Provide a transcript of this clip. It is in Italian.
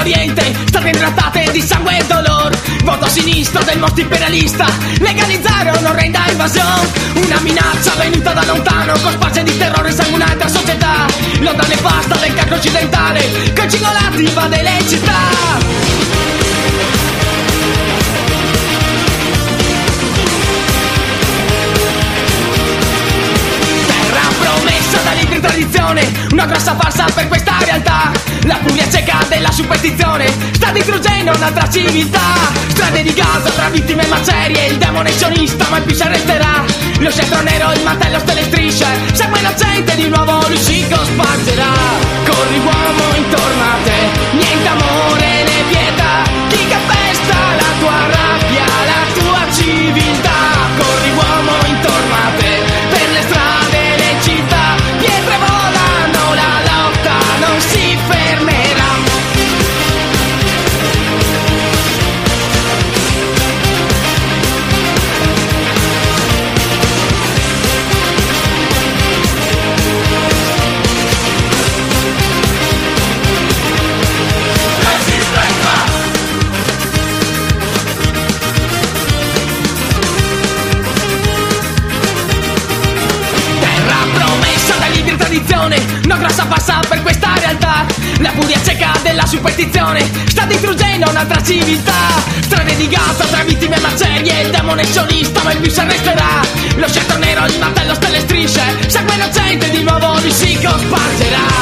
Oriente state intrattate di sangue e dolore voto sinistro del mostro imperialista. Legalizzare un'orrenda invasione una minaccia venuta da lontano con spazio di terrore sanguinante a società. L'onda nefasta del calcio occidentale che cingolati invade le città e tradizione Una grossa farsa per questa realtà. La furia cieca della superstizione Sta distruggendo un'altra civiltà. Strade di Gaza tra vittime e macerie Il demone sionista mai più si arresterà. Lo scettro nero, il mantello tradizione Una grossa passa per questa realtà. La furia cieca della superstizione Sta distruggendo un'altra civiltà. Strade di Gaza tra vittime e macerie Il demone sionista mai più si arresterà. Lo scettro nero, il mantello stelle strisce Sangue innocente di nuovo lui si cospargerà